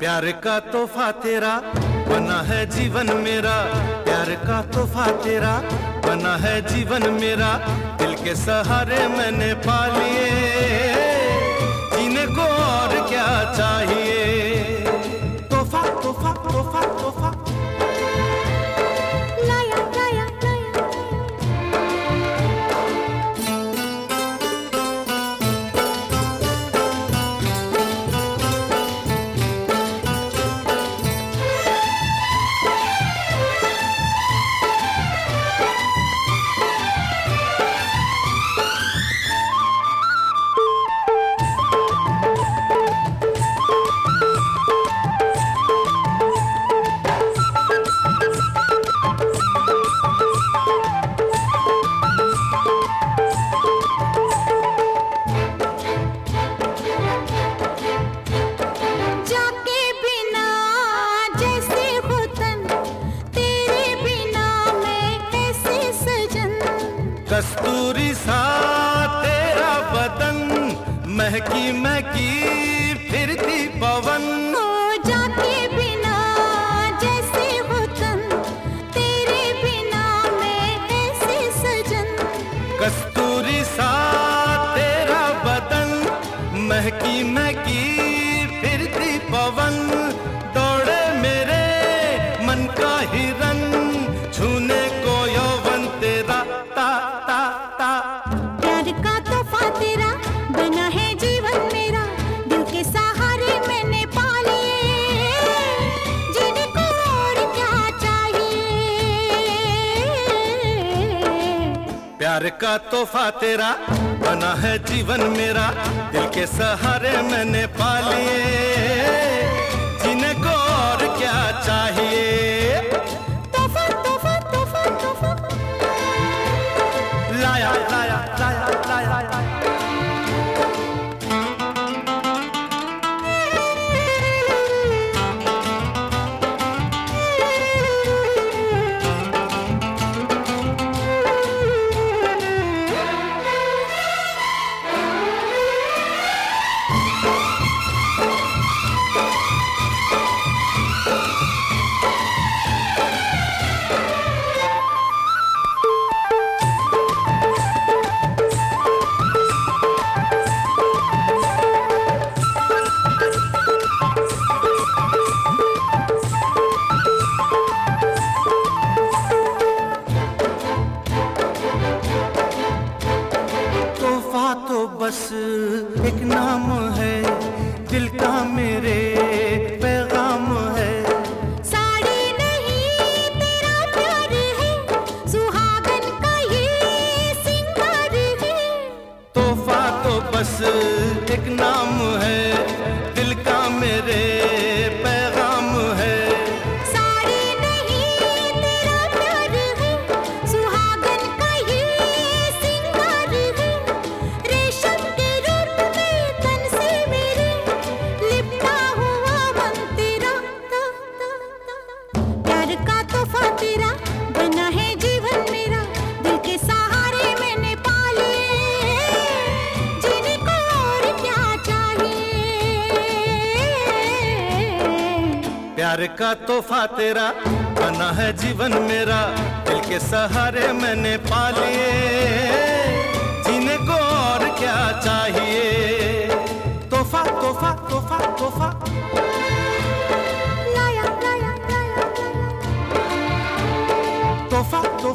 प्यार का तोहफा तेरा, बना है जीवन मेरा। प्यार का तोहफा तेरा, बना है जीवन मेरा। दिल के सहारे मैंने पालिए जीने को और क्या चाहिए? कस्तूरी सा तेरा बदन। महकी महकी फिरती पवन। हो जाके बिना जैसे वतन तेरे बिना मैं सजन। कस्तूरी सा तेरा बदन। महकी महकी फिरती पवन। दौड़े मेरे मन का हिरन छूने प्यार का तोहफा तेरा बना है जीवन मेरा दिल के सहारे मैंने पा बस एक नाम है दिल का मेरे। प्यार का तोहफा तेरा बना है जीवन मेरा दिल के सहारे मैंने पाले लिए जीने को और क्या चाहिए? तोहफा तोहफा तोहफा तोहफा। तोहफा तोहफा